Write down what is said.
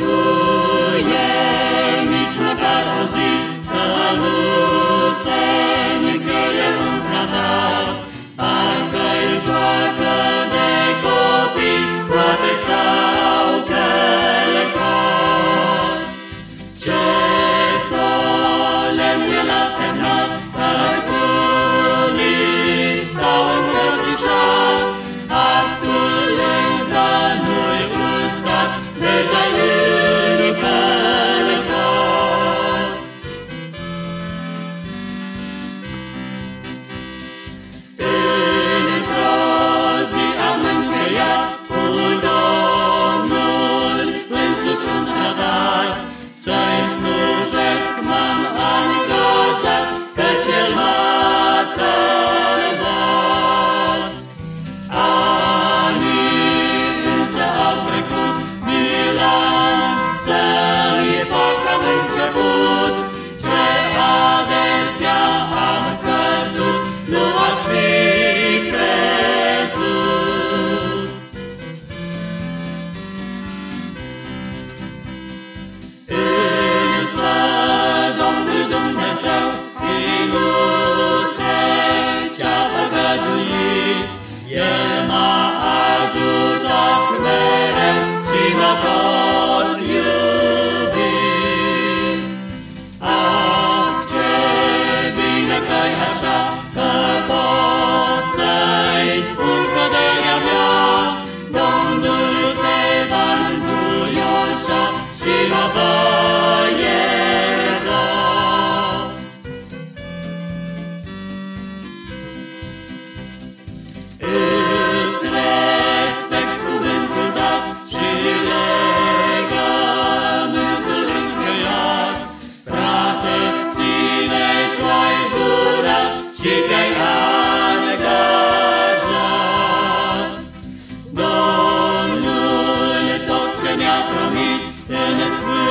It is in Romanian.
Nu e nici măcar o zi să nu se încheie un tratat, parcă-i joacă de copii, poate s-au călcat. Ce solemn el a semnat, syllable. and it's